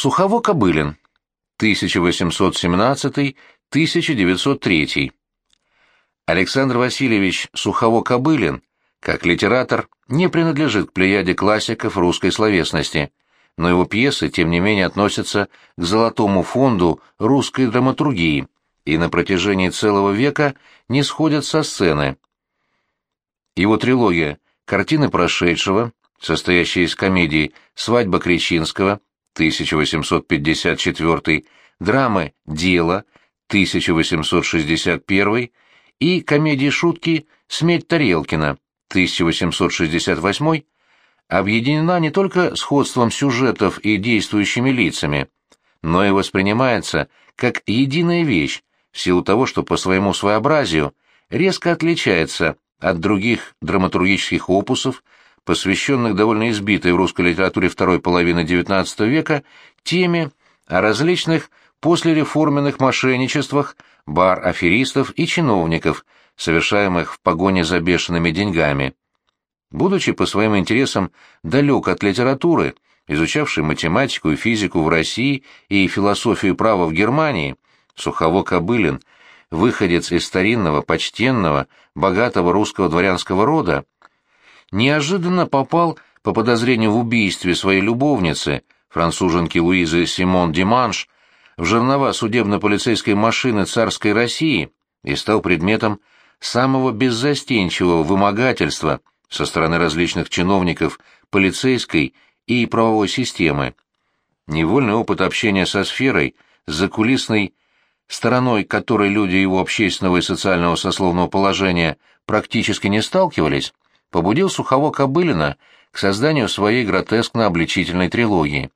Сухово-Кобылин, 1817-1903. Александр Васильевич Сухово-Кобылин, как литератор, не принадлежит к плеяде классиков русской словесности, но его пьесы, тем не менее, относятся к золотому фонду русской драматургии и на протяжении целого века не сходят со сцены. Его трилогия «Картины прошедшего», состоящая из комедий «Свадьба Крещинского», 1854, драмы «Дело», 1861 и комедии шутки «Сметь Тарелкина», 1868, объединена не только сходством сюжетов и действующими лицами, но и воспринимается как единая вещь в силу того, что по своему своеобразию резко отличается от других драматургических опусов, посвященных довольно избитой в русской литературе второй половины XIX века теме о различных послереформенных мошенничествах, бар-аферистов и чиновников, совершаемых в погоне за бешеными деньгами. Будучи по своим интересам далек от литературы, изучавший математику и физику в России и философию права в Германии, Сухово-Кобылин, выходец из старинного, почтенного, богатого русского дворянского рода, неожиданно попал по подозрению в убийстве своей любовницы, француженки Луизы Симон Диманш, в жернова судебно-полицейской машины царской России и стал предметом самого беззастенчивого вымогательства со стороны различных чиновников полицейской и правовой системы. Невольный опыт общения со сферой, с закулисной стороной которой люди его общественного и социального сословного положения практически не сталкивались, побудил Сухово Кобылина к созданию своей гротескно-обличительной трилогии.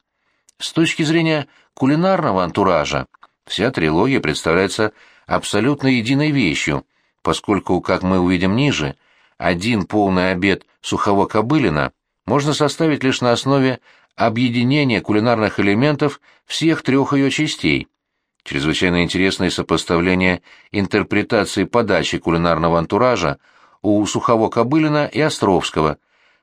С точки зрения кулинарного антуража, вся трилогия представляется абсолютно единой вещью, поскольку, как мы увидим ниже, один полный обед Сухого Кобылина можно составить лишь на основе объединения кулинарных элементов всех трех ее частей. Чрезвычайно интересное сопоставление интерпретации подачи кулинарного антуража у Сухово-Кобылина и Островского,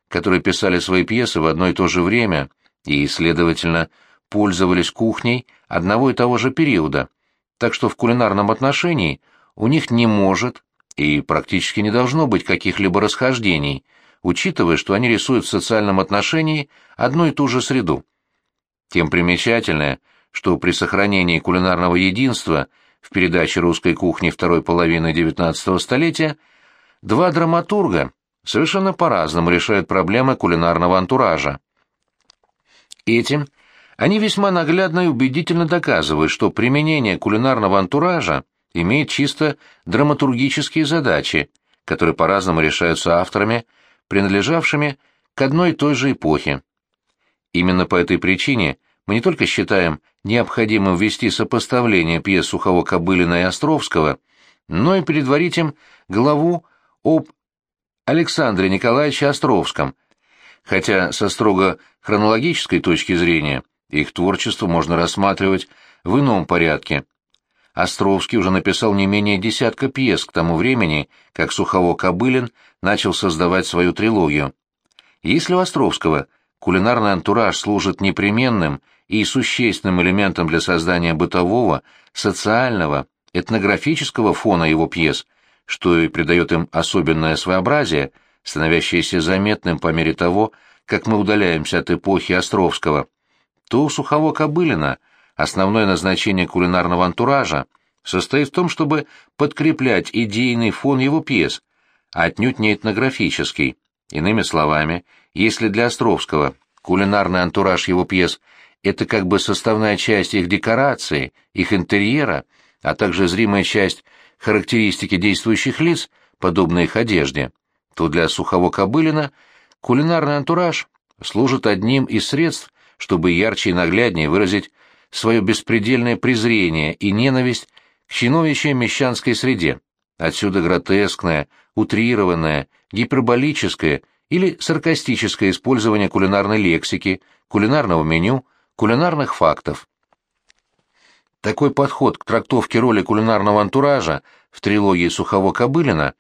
которые писали свои пьесы в одно и то же время и, следовательно, пользовались кухней одного и того же периода, так что в кулинарном отношении у них не может и практически не должно быть каких-либо расхождений, учитывая, что они рисуют в социальном отношении одну и ту же среду. Тем примечательное, что при сохранении кулинарного единства в передаче русской кухни второй половины XIX столетия Два драматурга совершенно по-разному решают проблемы кулинарного антуража. Этим они весьма наглядно и убедительно доказывают, что применение кулинарного антуража имеет чисто драматургические задачи, которые по-разному решаются авторами, принадлежавшими к одной и той же эпохе. Именно по этой причине мы не только считаем необходимым ввести сопоставление пьес Сухого-Кобылина и Островского, но и предварить им главу об Александре Николаевиче Островском, хотя со строго хронологической точки зрения их творчество можно рассматривать в ином порядке. Островский уже написал не менее десятка пьес к тому времени, как Сухово-Кобылин начал создавать свою трилогию. Если у Островского кулинарный антураж служит непременным и существенным элементом для создания бытового, социального, этнографического фона его пьес – что и придает им особенное своеобразие, становящееся заметным по мере того, как мы удаляемся от эпохи Островского, то у Сухово-Кобылина основное назначение кулинарного антуража состоит в том, чтобы подкреплять идейный фон его пьес, а отнюдь не этнографический. Иными словами, если для Островского кулинарный антураж его пьес – это как бы составная часть их декорации, их интерьера, а также зримая часть характеристики действующих лиц, подобные их одежде, то для сухого Кобылина кулинарный антураж служит одним из средств, чтобы ярче и нагляднее выразить свое беспредельное презрение и ненависть к чиновничьей мещанской среде. Отсюда гротескное, утрированное, гиперболическое или саркастическое использование кулинарной лексики, кулинарного меню, кулинарных фактов. Такой подход к трактовке роли кулинарного антуража в трилогии Сухово-Кобылина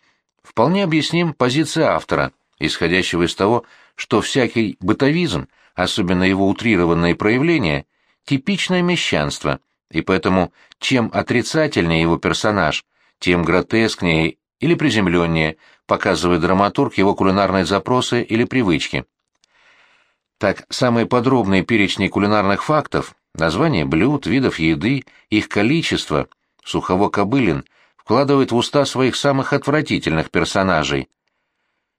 вполне объясним позиции автора, исходящего из того, что всякий бытовизм, особенно его утрированные проявления, типичное мещанство, и поэтому чем отрицательнее его персонаж, тем гротескнее или приземленнее показывает драматург его кулинарные запросы или привычки. Так, самые подробные перечни кулинарных фактов, названия блюд, видов еды, их количество, Сухово-Кобылин вкладывает в уста своих самых отвратительных персонажей.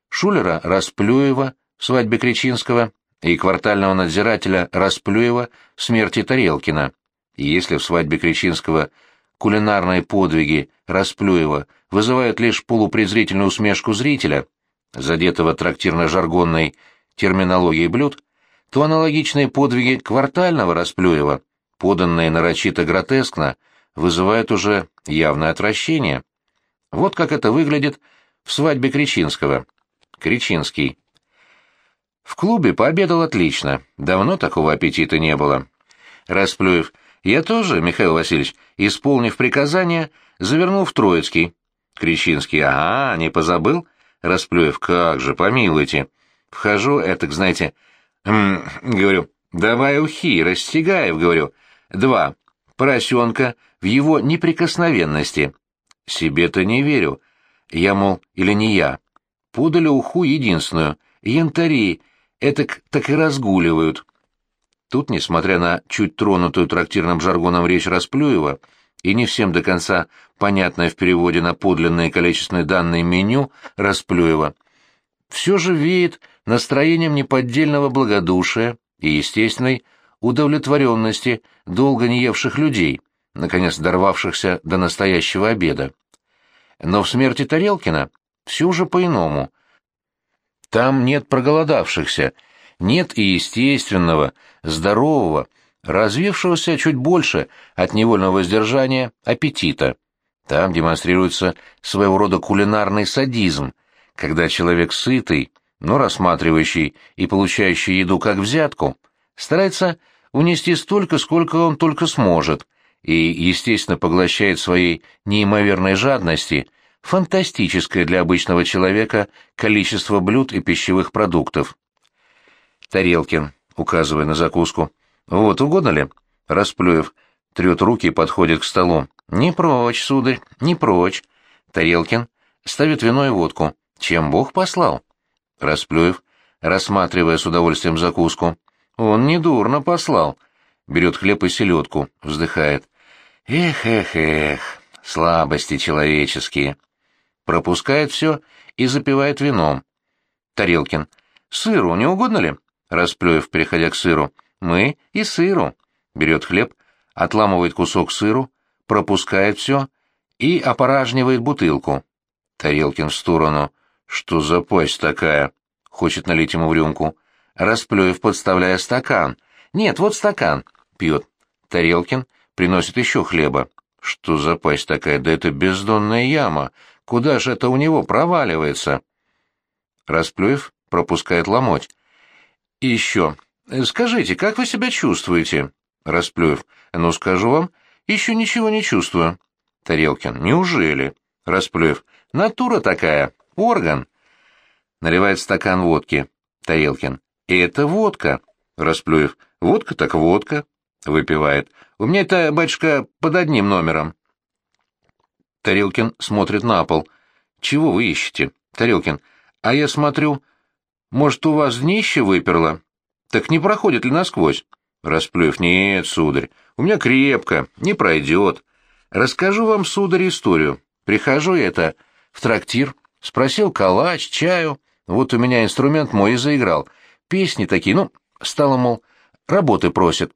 Шулера Расплюева в «Свадьбе Кричинского» и квартального надзирателя Расплюева в «Смерти Тарелкина». И если в «Свадьбе Кричинского» кулинарные подвиги Расплюева вызывают лишь полупрезрительную усмешку зрителя, задетого трактирно-жаргонной терминологией блюд, то аналогичные подвиги квартального Расплюева, поданные нарочито гротескно, вызывают уже явное отвращение. Вот как это выглядит в свадьбе Кричинского. Кричинский. В клубе пообедал отлично, давно такого аппетита не было. Расплюев. Я тоже, Михаил Васильевич, исполнив приказание, завернул в Троицкий. Кричинский. Ага, не позабыл? Расплюев. Как же, помилуйте. Вхожу, это, знаете, м говорю, давай ухи, Растягаев, говорю. Два. Поросенка в его неприкосновенности. Себе-то не верю. Я, мол, или не я. Подали уху единственную. Янтари, этак так и разгуливают. Тут, несмотря на чуть тронутую трактирным жаргоном речь Расплюева и не всем до конца понятное в переводе на подлинные количественные данные меню Расплюева, все же веет настроением неподдельного благодушия и естественной удовлетворенности долго не евших людей, наконец дорвавшихся до настоящего обеда. Но в смерти Тарелкина все уже по-иному. Там нет проголодавшихся, нет и естественного, здорового, развившегося чуть больше от невольного воздержания аппетита. Там демонстрируется своего рода кулинарный садизм, когда человек сытый, но рассматривающий и получающий еду как взятку, старается унести столько, сколько он только сможет, и, естественно, поглощает своей неимоверной жадности фантастическое для обычного человека количество блюд и пищевых продуктов. Тарелкин, указывая на закуску. «Вот, угодно ли?» Расплюев, трет руки и подходит к столу. «Не прочь, сударь, не прочь». Тарелкин ставит вино и водку. «Чем Бог послал?» Расплюев, рассматривая с удовольствием закуску. «Он недурно послал». Берет хлеб и селедку, вздыхает. «Эх, эх, эх, слабости человеческие». Пропускает все и запивает вином. Тарелкин. «Сыру не угодно ли?» Расплюев, переходя к сыру. «Мы и сыру». Берет хлеб, отламывает кусок сыру, пропускает все и опоражнивает бутылку. Тарелкин в сторону. «Что за пасть такая?» Хочет налить ему в рюмку. Расплюев, подставляя стакан. «Нет, вот стакан». Пьет. Тарелкин приносит еще хлеба. Что за пасть такая? Да это бездонная яма. Куда же это у него проваливается? Расплюев пропускает ломоть. И еще. Скажите, как вы себя чувствуете? Расплюев. Ну, скажу вам, еще ничего не чувствую. Тарелкин. Неужели? Расплюев. Натура такая. Орган. Наливает стакан водки. Тарелкин. Это водка. Расплюев. Водка так водка. Выпивает. У меня это, батюшка, под одним номером. Тарелкин смотрит на пол. Чего вы ищете? Тарелкин. А я смотрю, может, у вас днище выперло? Так не проходит ли насквозь? Расплюев. Нет, сударь, у меня крепко, не пройдет. Расскажу вам, сударь, историю. Прихожу я это в трактир, спросил калач, чаю. Вот у меня инструмент мой и заиграл. Песни такие, ну, стало, мол, работы просят.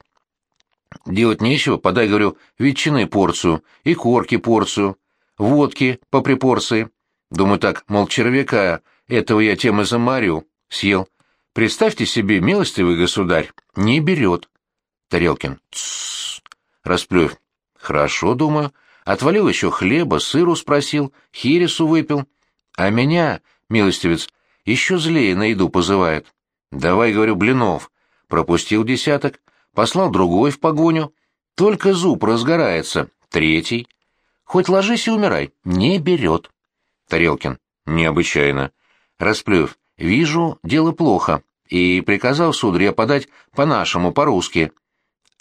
Делать нечего, подай, говорю, ветчины порцию, и корки порцию, водки по припорции. Думаю так, мол, червяка, этого я тем и замарю. Съел. Представьте себе, милостивый государь, не берет. Тарелкин. Тссс. Расплюев. Хорошо, думаю. Отвалил еще хлеба, сыру спросил, хирису выпил. А меня, милостивец, еще злее на еду позывает. Давай, говорю, блинов. Пропустил десяток, послал другой в погоню. Только зуб разгорается. Третий. Хоть ложись и умирай. Не берет. Тарелкин. Необычайно. Расплюев. Вижу, дело плохо. И приказал сударь подать по-нашему, по-русски.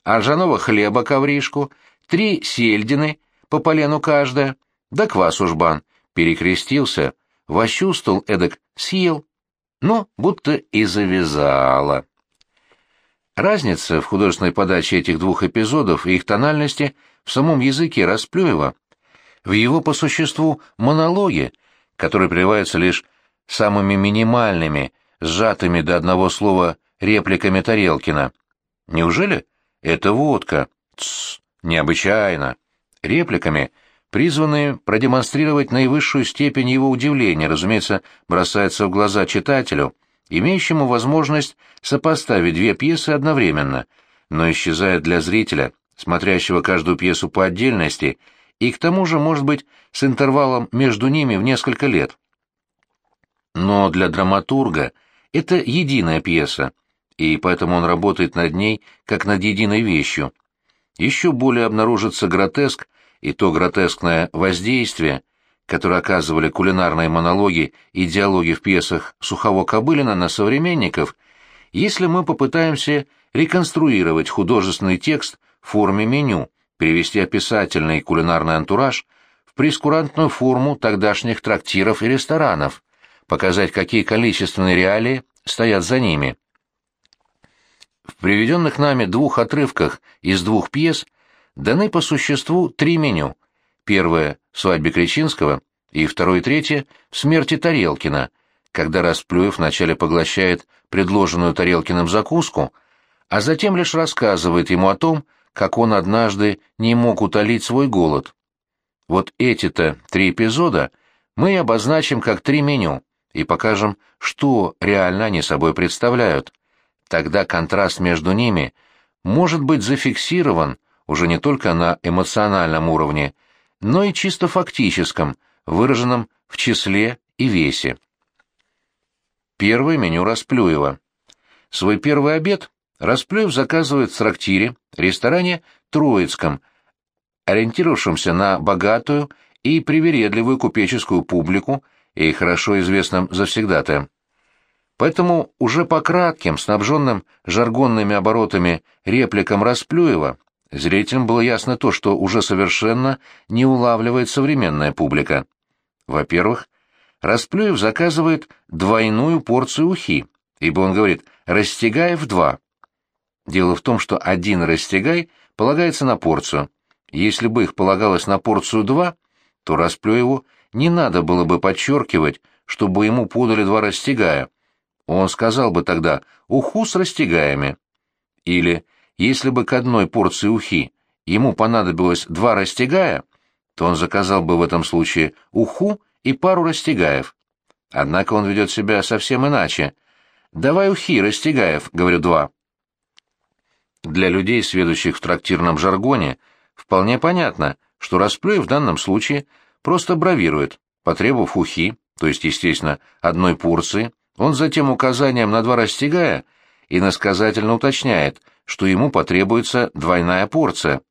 а ржаного хлеба ковришку, три сельдины, по полену каждая, да квасу жбан, перекрестился, вощустал эдак, съел. Ну, будто и завязала. Разница в художественной подаче этих двух эпизодов и их тональности в самом языке Расплюева, в его по существу монологе, который прерывается лишь самыми минимальными, сжатыми до одного слова репликами Тарелкина. Неужели это водка? Тссс, необычайно. Репликами, призванные продемонстрировать наивысшую степень его удивления, разумеется, бросается в глаза читателю, имеющему возможность сопоставить две пьесы одновременно, но исчезает для зрителя, смотрящего каждую пьесу по отдельности, и к тому же, может быть, с интервалом между ними в несколько лет. Но для драматурга это единая пьеса, и поэтому он работает над ней как над единой вещью. Еще более обнаружится гротеск и то гротескное воздействие, которое оказывали кулинарные монологи и диалоги в пьесах Сухово-Кобылина на современников, если мы попытаемся реконструировать художественный текст в форме меню, перевести описательный кулинарный антураж в прескурантную форму тогдашних трактиров и ресторанов, показать, какие количественные реалии стоят за ними. В приведенных нами двух отрывках из двух пьес даны по существу три меню. Первое — в «Свадьбе Кричинского», и второе и третье — в «Смерти Тарелкина», когда Расплюев вначале поглощает предложенную Тарелкиным закуску, а затем лишь рассказывает ему о том, как он однажды не мог утолить свой голод. Вот эти-то три эпизода мы обозначим как три меню и покажем, что реально они собой представляют. Тогда контраст между ними может быть зафиксирован уже не только на эмоциональном уровне, но и чисто фактическом, выраженном в числе и весе. Первое меню Расплюева. Свой первый обед Расплюев заказывает в трактире, ресторане Троицком, ориентировавшемся на богатую и привередливую купеческую публику и хорошо известным завсегдатаем. Поэтому уже по кратким, снабженным жаргонными оборотами репликам Расплюева, зрителям было ясно то, что уже совершенно не улавливает современная публика. Во-первых, Расплюев заказывает двойную порцию ухи, ибо он говорит «растягай в два». Дело в том, что один растягай полагается на порцию. Если бы их полагалось на порцию два, то Расплюеву не надо было бы подчеркивать, чтобы ему подали два растягая, он сказал бы тогда «уху с растягаями». Или, если бы к одной порции ухи ему понадобилось два растягая, то он заказал бы в этом случае уху и пару растягаев. Однако он ведет себя совсем иначе. «Давай ухи, растягаев», — говорю два. Для людей, сведущих в трактирном жаргоне, вполне понятно, что Расплюев в данном случае просто бравирует, потребовав ухи, то есть, естественно, одной порции, он затем указанием на два растягая иносказательно уточняет, что ему потребуется двойная порция.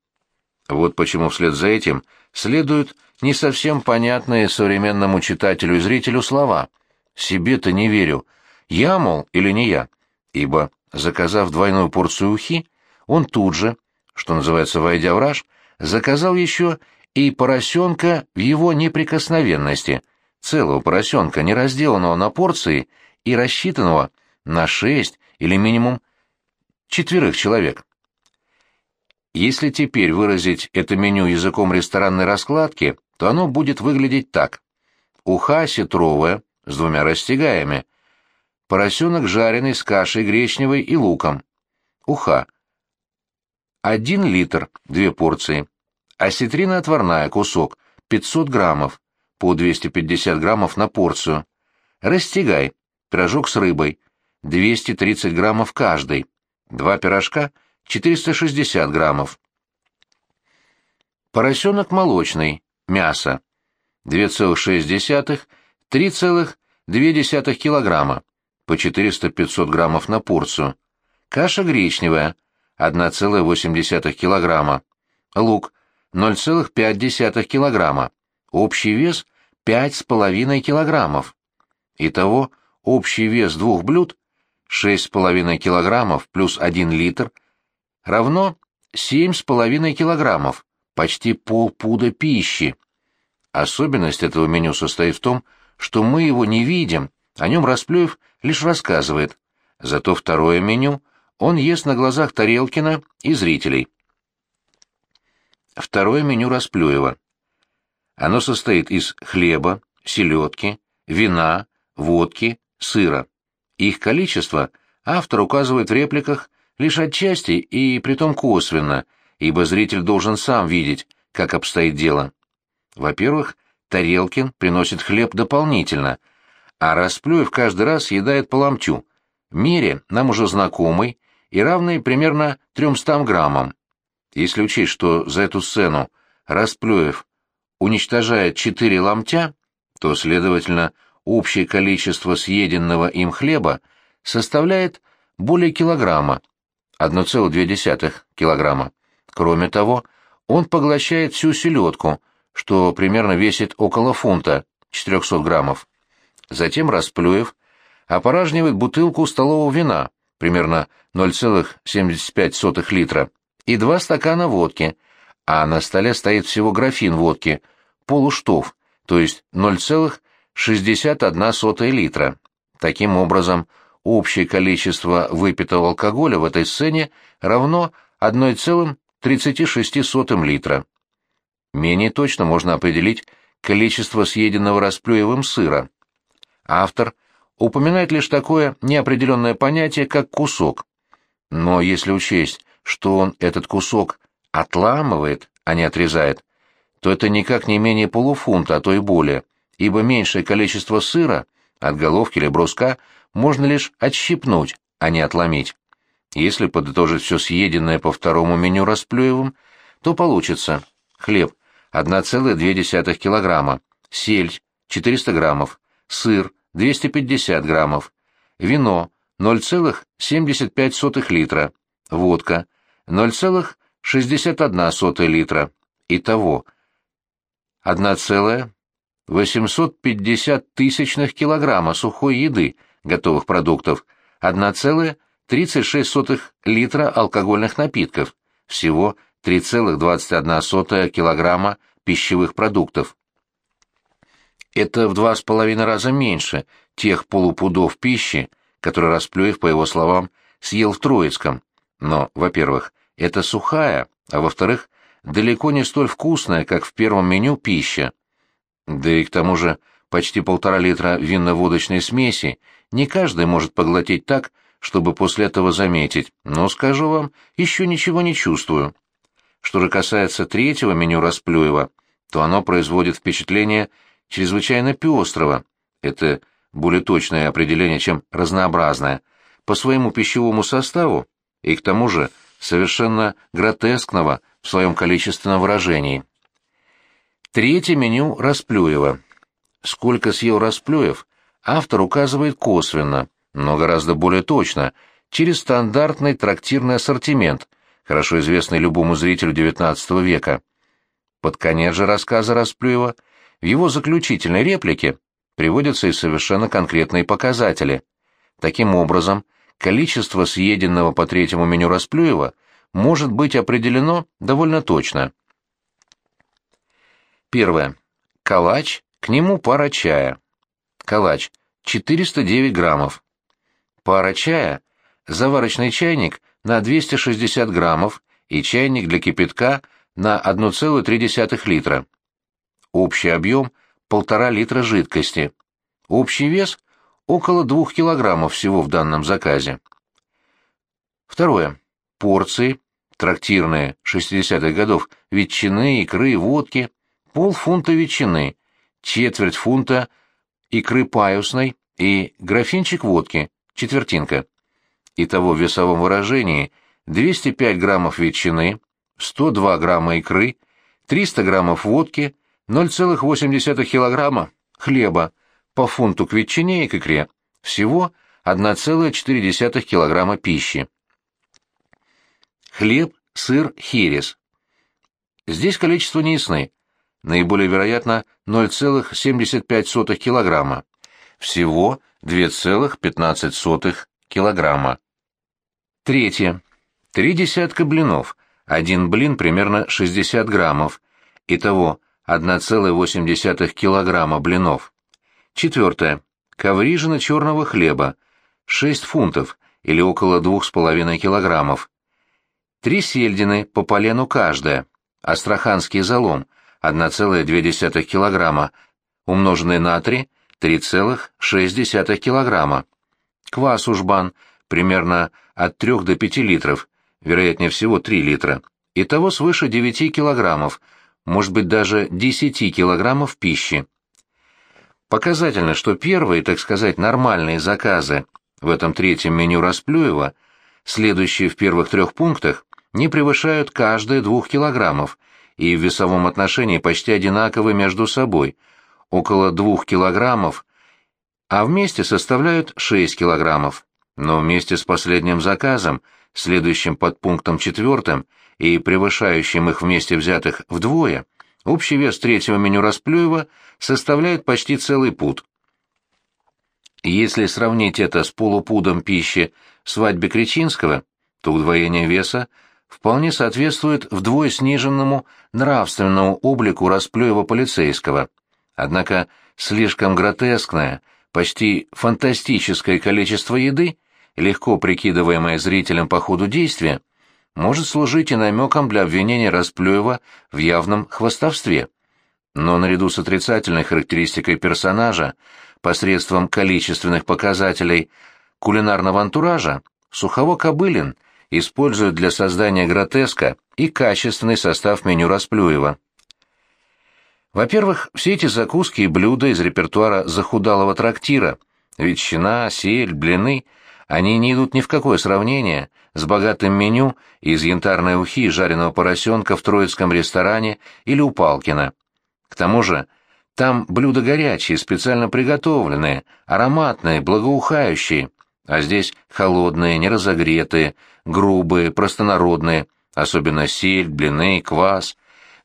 Вот почему вслед за этим следуют не совсем понятные современному читателю и зрителю слова. «Себе-то не верю. Я, мол, или не я?» Ибо, заказав двойную порцию ухи, он тут же, что называется, войдя в раж, заказал еще и поросенка в его неприкосновенности, целого поросенка, не разделанного на порции и рассчитанного на шесть или минимум четверых человек. Если теперь выразить это меню языком ресторанной раскладки, то оно будет выглядеть так. Уха сетровая с двумя растягаями. Поросенок жареный с кашей гречневой и луком. Уха. Один литр, две порции. Осетрина отварная, кусок, 500 граммов, по 250 граммов на порцию. Растягай, пирожок с рыбой, 230 граммов каждый, два пирожка, 460 граммов. Поросенок молочный, мясо, 2,6-3,2 килограмма, по 400-500 граммов на порцию. Каша гречневая, 1,8 килограмма. Лук, 0,5 килограмма. Общий вес 5,5 килограммов. Итого Общий вес двух блюд 6,5 килограммов плюс 1 литр равно 7,5 килограммов, почти полпуда пищи. Особенность этого меню состоит в том, что мы его не видим, о нем Расплюев лишь рассказывает. Зато второе меню он ест на глазах Тарелкина и зрителей. Второе меню Расплюева. Оно состоит из хлеба, селедки, вина, водки, сыра. Их количество автор указывает в репликах лишь отчасти и притом косвенно, ибо зритель должен сам видеть, как обстоит дело. Во-первых, Тарелкин приносит хлеб дополнительно, а Расплюев каждый раз съедает по ломтю, мере нам уже знакомый и равный примерно 300 граммам. Если учесть, что за эту сцену Расплюев уничтожает 4 ломтя, то, следовательно, общее количество съеденного им хлеба составляет более килограмма, 1,2 килограмма. Кроме того, он поглощает всю селедку, что примерно весит около фунта, 400 граммов. Затем Расплюев опоражнивает бутылку столового вина, примерно 0,75 литра, и два стакана водки, а на столе стоит всего графин водки, полуштов, то есть 0,61 литра. Таким образом, общее количество выпитого алкоголя в этой сцене равно 1,36 литра. Менее точно можно определить количество съеденного расплюевым сыра. Автор упоминает лишь такое неопределенное понятие, как кусок. Но если учесть, что он этот кусок отламывает, а не отрезает, то это никак не менее полуфунта, а то и более, ибо меньшее количество сыра от головки или бруска можно лишь отщипнуть, а не отломить. Если подытожить все съеденное по второму меню Расплюевым, то получится хлеб 1,2 килограмма, сельдь 400 граммов, сыр 250 граммов, вино 0,75 литра, водка 0,61 литра. Итого 1,850 тысячных килограмма сухой еды, готовых продуктов, 1,36 литра алкогольных напитков, всего 3,21 килограмма пищевых продуктов. Это в два с половиной раза меньше тех полупудов пищи, которые Расплюев, по его словам, съел в Троицком. Но, во-первых, это сухая, а во-вторых, далеко не столь вкусная, как в первом меню пища. Да и к тому же почти полтора литра винно-водочной смеси не каждый может поглотить так, чтобы после этого заметить, но, скажу вам, еще ничего не чувствую. Что же касается третьего меню Расплюева, то оно производит впечатление чрезвычайно пестрого. Это более точное определение, чем разнообразное, по своему пищевому составу и к тому же совершенно гротескного в своем количественном выражении. Третье меню Расплюева. Сколько съел Расплюев, автор указывает косвенно, но гораздо более точно, через стандартный трактирный ассортимент, хорошо известный любому зрителю XIX века. Под конец же рассказа Расплюева – в его заключительной реплике приводятся и совершенно конкретные показатели. Таким образом, количество съеденного по третьему меню Расплюева может быть определено довольно точно. Первое. Калач, к нему пара чая. Калач 409 граммов. Пара чая, заварочный чайник на 260 граммов и чайник для кипятка на 1,3 литра. Общий объем – полтора литра жидкости. Общий вес – около двух килограммов всего в данном заказе. Второе. Порции, трактирные 60-х годов, ветчины, икры, водки, полфунта ветчины, четверть фунта икры паюсной и графинчик водки, четвертинка. Итого в весовом выражении 205 граммов ветчины, 102 грамма икры, 300 граммов водки, 0,8 килограмма хлеба по фунту к ветчине и к икре, всего 1,4 килограмма пищи. Хлеб, сыр, херес. Здесь количество не ясны. Наиболее вероятно 0,75 килограмма. Всего 2,15 килограмма. Третье. Три десятка блинов, один блин примерно 60 граммов, итого 1,8 килограмма блинов. Четвертое. Коврижина черного хлеба, 6 фунтов или около 2,5 килограммов. Три сельдины по полену каждая, астраханский залом, 1,2 килограмма, умноженный на 3, 3,6 килограмма. Квас ужбан, примерно от 3 до 5 литров, вероятнее всего 3 литра. Итого свыше 9 килограммов, может быть даже 10 килограммов пищи. Показательно, что первые, так сказать, нормальные заказы в этом третьем меню Расплюева, следующие в первых трех пунктах, не превышают каждые двух килограммов и в весовом отношении почти одинаковы между собой, около двух килограммов, а вместе составляют 6 килограммов. Но вместе с последним заказом, следующим под пунктом четвертым и превышающим их вместе взятых вдвое, общий вес третьего меню Расплюева составляет почти целый пуд. Если сравнить это с полупудом пищи в свадьбе Кричинского, то удвоение веса вполне соответствует вдвое сниженному нравственному облику Расплюева полицейского. Однако слишком гротескное, почти фантастическое количество еды, легко прикидываемое зрителем по ходу действия, может служить и намеком для обвинения Расплюева в явном хвостовстве. Но наряду с отрицательной характеристикой персонажа, посредством количественных показателей кулинарного антуража, Сухово-Кобылин – используют для создания гротеска и качественный состав меню Расплюева. Во-первых, все эти закуски и блюда из репертуара захудалого трактира, ветчина, сель, блины, они не идут ни в какое сравнение с богатым меню из янтарной ухи жареного поросенка в троицком ресторане или у Палкина. К тому же, там блюда горячие, специально приготовленные, ароматные, благоухающие, а здесь холодные, неразогретые, грубые, простонародные, особенно сель, блины, квас.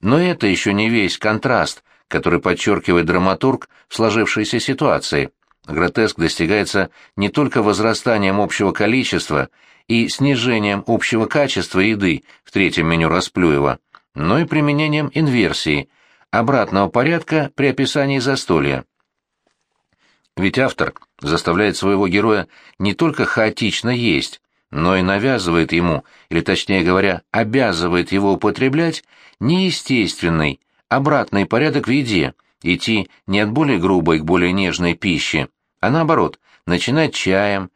Но это еще не весь контраст, который подчеркивает драматург в сложившейся ситуации. Гротеск достигается не только возрастанием общего количества и снижением общего качества еды в третьем меню Расплюева, но и применением инверсии, обратного порядка при описании застолья. Ведь автор заставляет своего героя не только хаотично есть, но и навязывает ему, или точнее говоря, обязывает его употреблять неестественный, обратный порядок в еде, идти не от более грубой к более нежной пище, а наоборот, начинать чаем,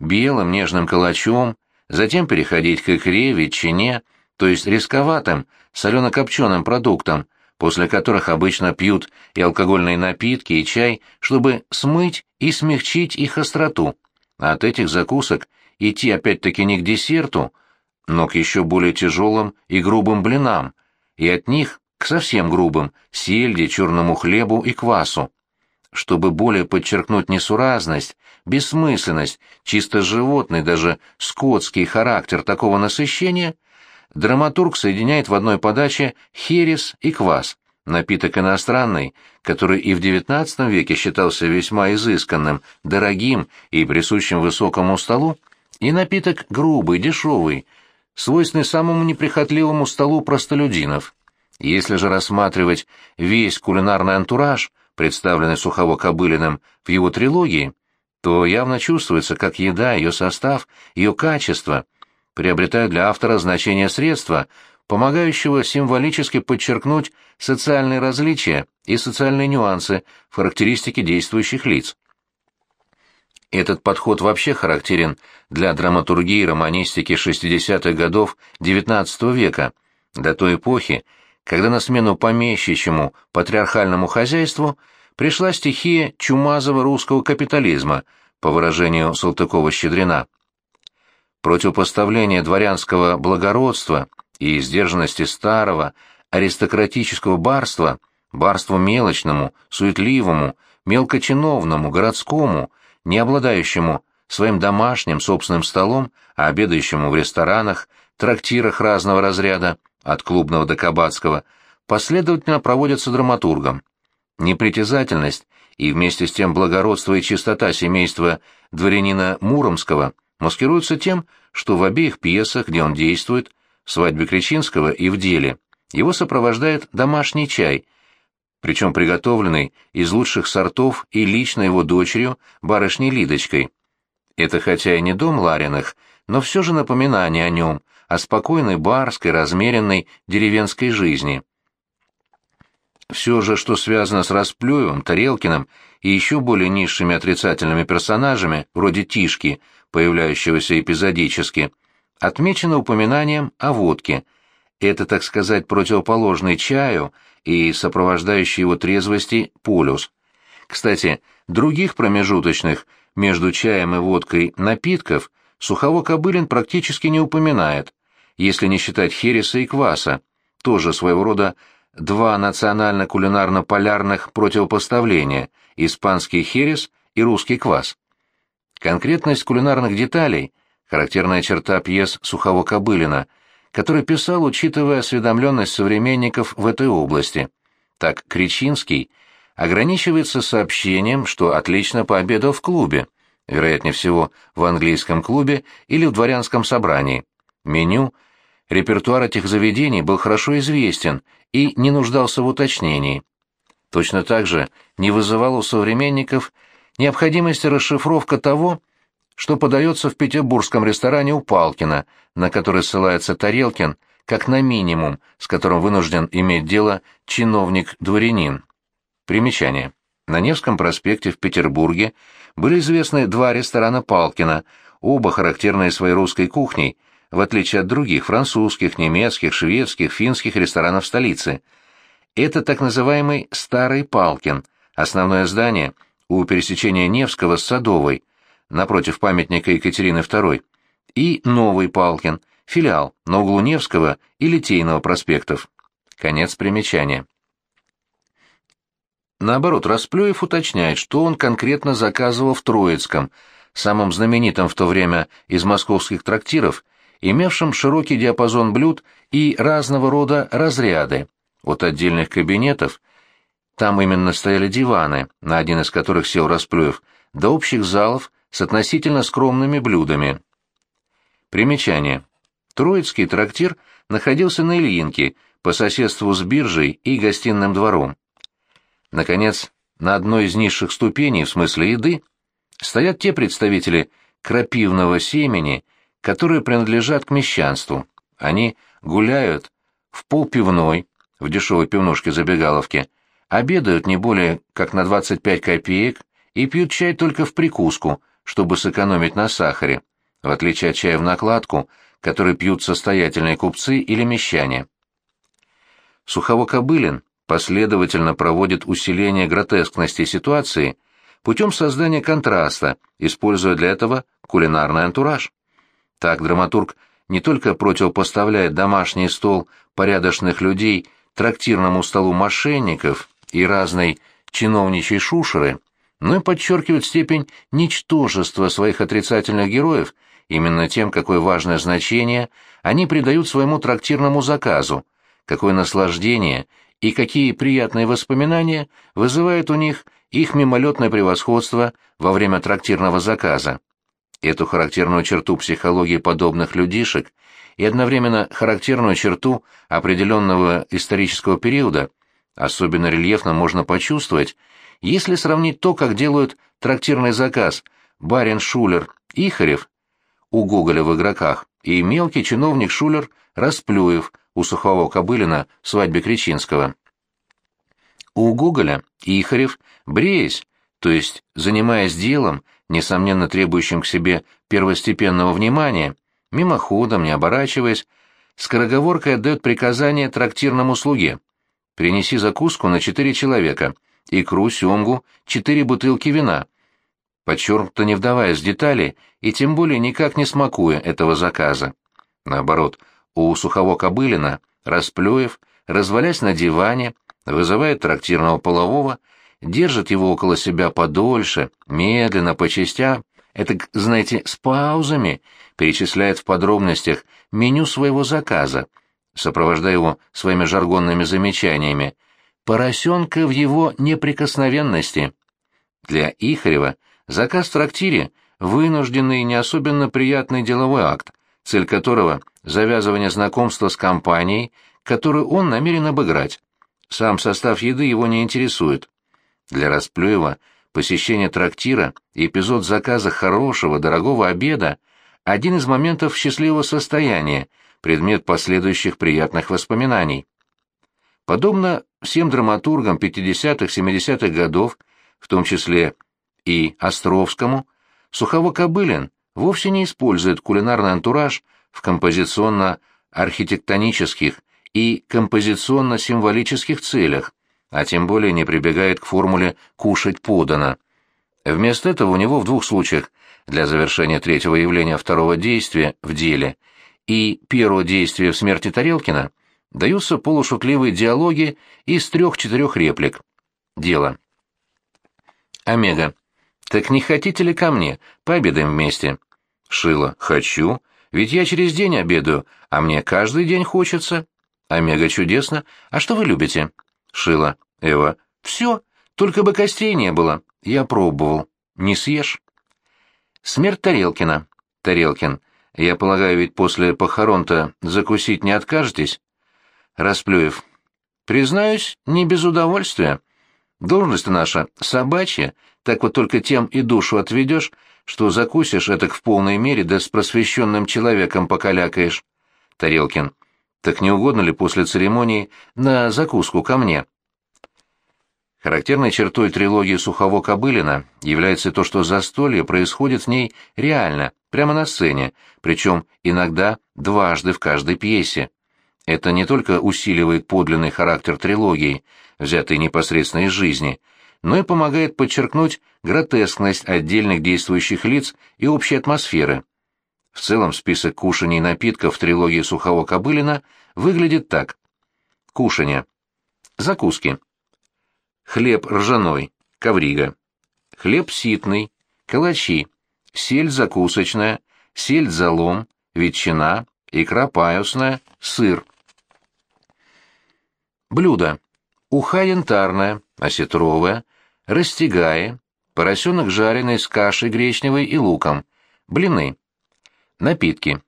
белым нежным калачом, затем переходить к икре, ветчине, то есть рисковатым, солено-копченым продуктам, после которых обычно пьют и алкогольные напитки, и чай, чтобы смыть и смягчить их остроту. А от этих закусок идти опять-таки не к десерту, но к еще более тяжелым и грубым блинам, и от них к совсем грубым – сельде, черному хлебу и квасу. Чтобы более подчеркнуть несуразность, бессмысленность, чисто животный, даже скотский характер такого насыщения, драматург соединяет в одной подаче херес и квас, напиток иностранный, который и в XIX веке считался весьма изысканным, дорогим и присущим высокому столу, и напиток грубый, дешевый, свойственный самому неприхотливому столу простолюдинов. Если же рассматривать весь кулинарный антураж, представленный Сухово-Кобылиным в его трилогии, то явно чувствуется, как еда, ее состав, ее качество приобретают для автора значение средства, помогающего символически подчеркнуть социальные различия и социальные нюансы в характеристике действующих лиц. Этот подход вообще характерен для драматургии и романистики 60-х годов XIX века, до той эпохи, когда на смену помещичьему патриархальному хозяйству пришла стихия чумазого русского капитализма, по выражению Салтыкова-Щедрина. Противопоставление дворянского благородства и сдержанности старого аристократического барства барству мелочному, суетливому, мелкочиновному, городскому, не обладающему своим домашним собственным столом, а обедающему в ресторанах, трактирах разного разряда, от клубного до кабацкого, последовательно проводятся драматургом. Непритязательность и вместе с тем благородство и чистота семейства дворянина Муромского маскируются тем, что в обеих пьесах, где он действует, в свадьбе Кричинского и в деле, его сопровождает домашний чай, причем приготовленный из лучших сортов и лично его дочерью, барышней Лидочкой. Это хотя и не дом Лариных, но все же напоминание о нем, о спокойной барской, размеренной деревенской жизни. Все же, что связано с Расплюевым, Тарелкиным и еще более низшими отрицательными персонажами, вроде Тишки, появляющегося эпизодически, отмечено упоминанием о водке. Это, так сказать, противоположный чаю и сопровождающий его трезвости полюс. Кстати, других промежуточных между чаем и водкой напитков Сухово-Кобылин практически не упоминает, если не считать хереса и кваса, тоже своего рода два национально-кулинарно-полярных противопоставления – испанский херес и русский квас. Конкретность кулинарных деталей – характерная черта пьес Сухого-Кобылина, который писал, учитывая осведомленность современников в этой области. Так Кричинский ограничивается сообщением, что отлично пообедал в клубе, вероятнее всего в английском клубе или в дворянском собрании. Меню, репертуар этих заведений был хорошо известен и не нуждался в уточнении. Точно так же не вызывал у современников необходимости расшифровка того, что подается в петербургском ресторане у Палкина, на который ссылается Тарелкин, как на минимум, с которым вынужден иметь дело чиновник-дворянин. Примечание. На Невском проспекте в Петербурге были известны два ресторана Палкина, оба характерные своей русской кухней, в отличие от других французских, немецких, шведских, финских ресторанов столицы. Это так называемый «Старый Палкин», основное здание у пересечения Невского с Садовой, напротив памятника Екатерины II, и Новый Палкин, филиал на углу Невского и Литейного проспектов. Конец примечания. Наоборот, Расплюев уточняет, что он конкретно заказывал в Троицком, самом знаменитом в то время из московских трактиров, имевшем широкий диапазон блюд и разного рода разряды, от отдельных кабинетов, там именно стояли диваны, на один из которых сел Расплюев, до общих залов с относительно скромными блюдами. Примечание. Троицкий трактир находился на Ильинке, по соседству с биржей и гостиным двором. Наконец, на одной из низших ступеней, в смысле еды, стоят те представители крапивного семени, которые принадлежат к мещанству. Они гуляют в полпивной, в дешевой пивнушке-забегаловке, обедают не более как на 25 копеек и пьют чай только в прикуску, чтобы сэкономить на сахаре, в отличие от чая в накладку, который пьют состоятельные купцы или мещане. Сухово-Кобылин последовательно проводит усиление гротескности ситуации путем создания контраста, используя для этого кулинарный антураж. Так драматург не только противопоставляет домашний стол порядочных людей трактирному столу мошенников и разной чиновничьей шушеры, но и подчеркивает степень ничтожества своих отрицательных героев именно тем, какое важное значение они придают своему трактирному заказу, какое наслаждение и какие приятные воспоминания вызывает у них их мимолетное превосходство во время трактирного заказа. Эту характерную черту психологии подобных людишек и одновременно характерную черту определенного исторического периода особенно рельефно можно почувствовать, если сравнить то, как делают трактирный заказ барин Шулер Ихарев у Гоголя в «Игроках» и мелкий чиновник Шулер Расплюев у Сухого Кобылина в свадьбе Кричинского. У Гоголя Ихарев, бреясь, то есть занимаясь делом, несомненно требующим к себе первостепенного внимания, мимоходом, не оборачиваясь, скороговоркой отдает приказание трактирному слуге. «Принеси закуску на четыре человека, икру, семгу, четыре бутылки вина», подчеркнуто не вдаваясь в детали и тем более никак не смакуя этого заказа. Наоборот, у сухого кобылина, расплюев, развалясь на диване, вызывает трактирного полового, держит его около себя подольше, медленно, по частям, это, знаете, с паузами, перечисляет в подробностях меню своего заказа, сопровождая его своими жаргонными замечаниями, поросенка в его неприкосновенности. Для Ихарева заказ в трактире — вынужденный и не особенно приятный деловой акт, цель которого завязывание знакомства с компанией, которую он намерен обыграть. Сам состав еды его не интересует. Для Расплюева посещение трактира и эпизод заказа хорошего, дорогого обеда – один из моментов счастливого состояния, предмет последующих приятных воспоминаний. Подобно всем драматургам 50-70-х годов, в том числе и Островскому, Сухово-Кобылин вовсе не использует кулинарный антураж в композиционно-архитектонических и композиционно-символических целях, а тем более не прибегает к формуле «кушать подано». Вместо этого у него в двух случаях для завершения третьего явления второго действия в деле и первого действия в смерти Тарелкина даются полушутливые диалоги из трех-четырех реплик. Дело. Омега. Так не хотите ли ко мне? Пообедаем вместе. Шила. Хочу. Ведь я через день обедаю, а мне каждый день хочется. Омега чудесно. А что вы любите? Шила. Эва. Все. Только бы костей не было. Я пробовал. Не съешь? Смерть Тарелкина. Тарелкин. Я полагаю, ведь после похорон-то закусить не откажетесь? Расплюев. Признаюсь, не без удовольствия. Должность наша собачья, так вот только тем и душу отведешь, что закусишь это в полной мере, да с просвещенным человеком покалякаешь. Тарелкин. Так не угодно ли после церемонии на закуску ко мне? Характерной чертой трилогии Сухово-Кобылина является то, что застолье происходит в ней реально, прямо на сцене, причем иногда дважды в каждой пьесе. Это не только усиливает подлинный характер трилогии, взятый непосредственно из жизни, но и помогает подчеркнуть гротескность отдельных действующих лиц и общей атмосферы. В целом список кушаний и напитков в трилогии Сухого Кобылина выглядит так. Кушанье. Закуски. Хлеб ржаной, коврига. Хлеб ситный, калачи, сельдь закусочная, сельдь залом, ветчина, икра паюсная, сыр. Блюдо. Уха янтарная, осетровая, растягая, поросенок жареный с кашей гречневой и луком, блины. Напитки.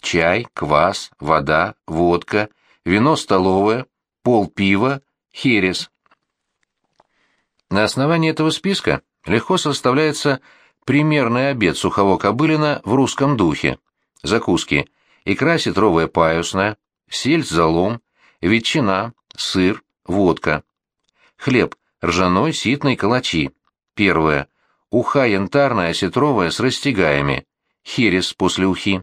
Чай, квас, вода, водка, вино столовое, пол пива, херес. На основании этого списка легко составляется примерный обед сухого кобылина в русском духе. Закуски. Икра сетровая паюсная, сельдь залом, ветчина, сыр, водка. Хлеб ржаной, ситный, калачи. Первое. Уха янтарная, осетровая с растягаями. Херес после ухи.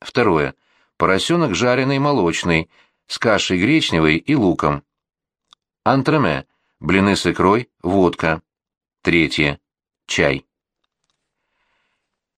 Второе. Поросенок жареный, молочный, с кашей гречневой и луком. Антреме. Блины с икрой, водка. Третье. Чай.